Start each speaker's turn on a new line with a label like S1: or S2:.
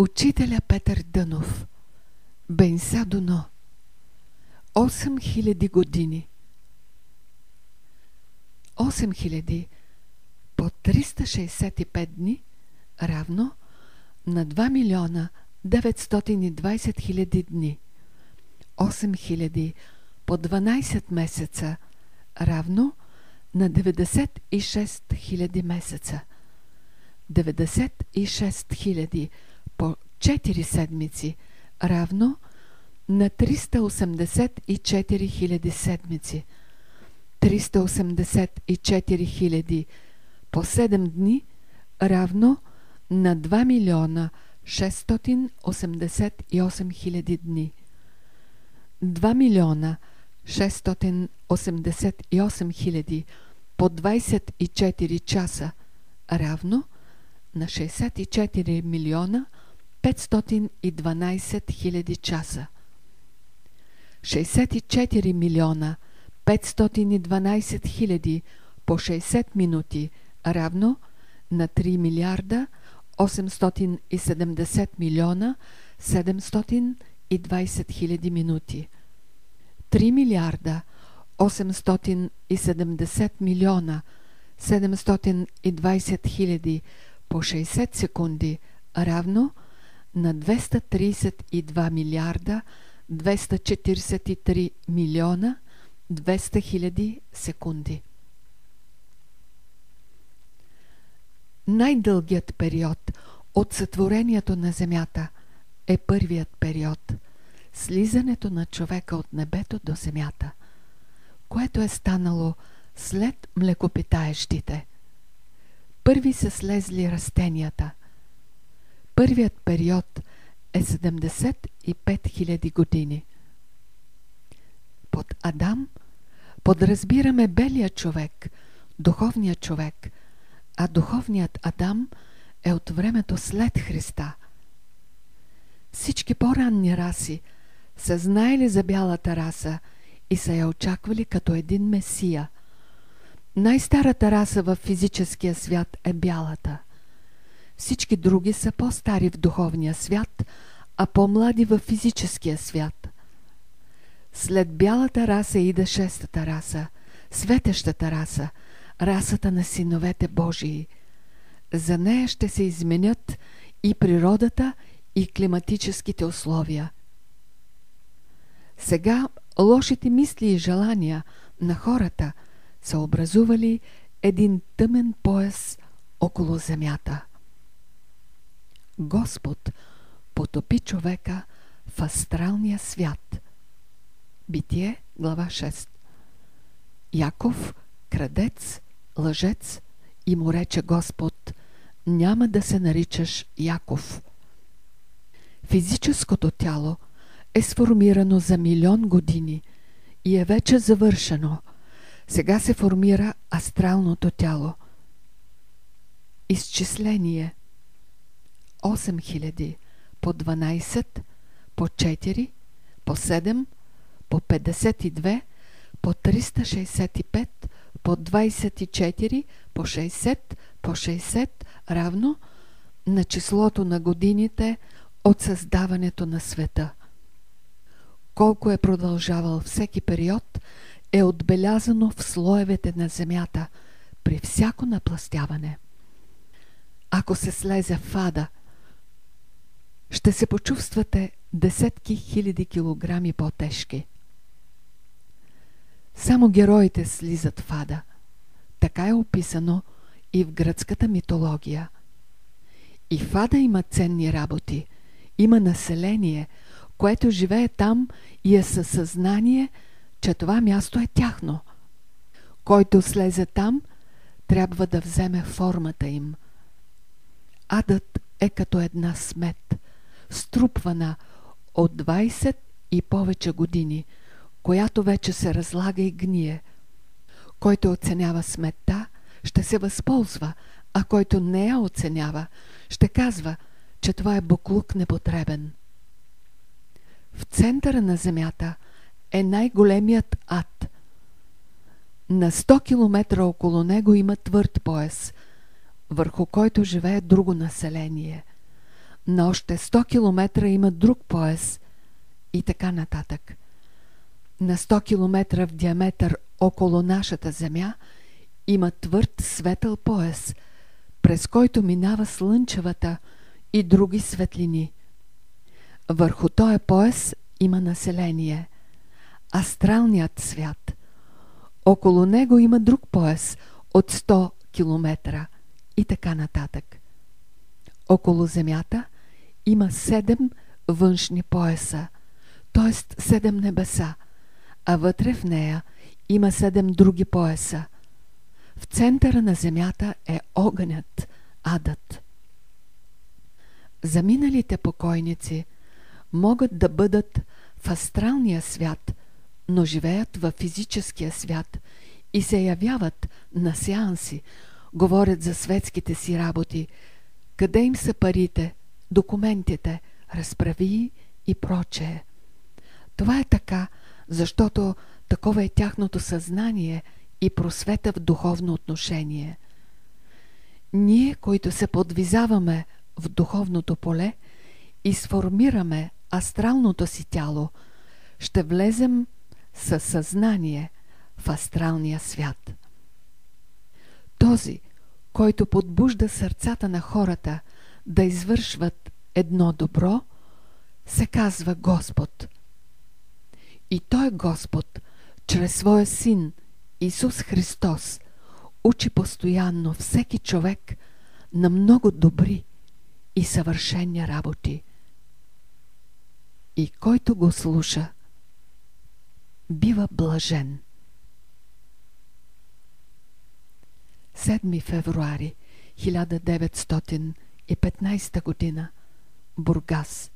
S1: Учителя Петър Дънов Бенса Дуно 8000 години. 8000 по 365 дни равно на 2 милиона 920 хиляди дни. 8000 по 12 месеца равно на 96 хиляди месеца. 96 хиляди по 4 седмици, равно на 384 хиляди седмици. 384 хиляди по 7 дни, равно на 2 милиона 688 хиляди дни. 2 милиона 688 хиляди по 24 часа, равно на 64 милиона 512 хиляди часа. 64 милиона 512 хиляди по 60 минути равно на 3 милиарда 870 милиона 720 хиляди минути. 3 милиарда 870 милиона 720 хиляди по 60 секунди равно на 232 милиарда 243 милиона 200 хиляди секунди. Най-дългият период от сътворението на Земята е първият период – слизането на човека от небето до Земята, което е станало след млекопитаещите. Първи са слезли растенията. Първият период е 75 000 години. Под Адам подразбираме белия човек, духовния човек, а духовният Адам е от времето след Христа. Всички по-ранни раси са знаели за бялата раса и са я очаквали като един месия – най-старата раса в физическия свят е бялата. Всички други са по-стари в духовния свят, а по-млади в физическия свят. След бялата раса иде шестата раса, светещата раса, расата на синовете Божии. За нея ще се изменят и природата, и климатическите условия. Сега лошите мисли и желания на хората – са образували един тъмен пояс около земята. Господ потопи човека в астралния свят. Битие, глава 6 Яков, крадец, лъжец и му рече Господ, няма да се наричаш Яков. Физическото тяло е сформирано за милион години и е вече завършено – сега се формира астралното тяло. Изчисление 8000 по 12, по 4, по 7, по 52, по 365, по 24, по 60, по 60 равно на числото на годините от създаването на света. Колко е продължавал всеки период – е отбелязано в слоевете на земята при всяко напластяване. Ако се слезе в ада, ще се почувствате десетки хиляди килограми по-тежки. Само героите слизат в ада. Така е описано и в гръцката митология. И в ада има ценни работи. Има население, което живее там и е със съзнание – че това място е тяхно. Който слезе там, трябва да вземе формата им. Адът е като една смет, струпвана от 20 и повече години, която вече се разлага и гние. Който оценява сметта, ще се възползва, а който не я оценява, ще казва, че това е буклук непотребен. В центъра на земята – е най-големият ад. На 100 км около него има твърд пояс, върху който живее друго население. На още 100 км има друг пояс и така нататък. На 100 км в диаметър около нашата Земя има твърд светъл пояс, през който минава слънчевата и други светлини. Върху този пояс има население. Астралният свят. Около него има друг пояс от 100 км и така нататък. Около Земята има седем външни пояса, т.е. седем небеса, а вътре в нея има седем други пояса. В центъра на Земята е огънят, адът. Заминалите покойници могат да бъдат в астралния свят, но живеят в физическия свят и се явяват на сеанси, говорят за светските си работи, къде им са парите, документите, разправи и прочее. Това е така, защото такова е тяхното съзнание и просвета в духовно отношение. Ние, които се подвизаваме в духовното поле и сформираме астралното си тяло, ще влезем със съзнание в астралния свят. Този, който подбужда сърцата на хората да извършват едно добро, се казва Господ. И Той Господ, чрез Своя Син Исус Христос, учи постоянно всеки човек на много добри и съвършени работи. И който го слуша, бива блажен. 7 февруари 1915 година. Бургас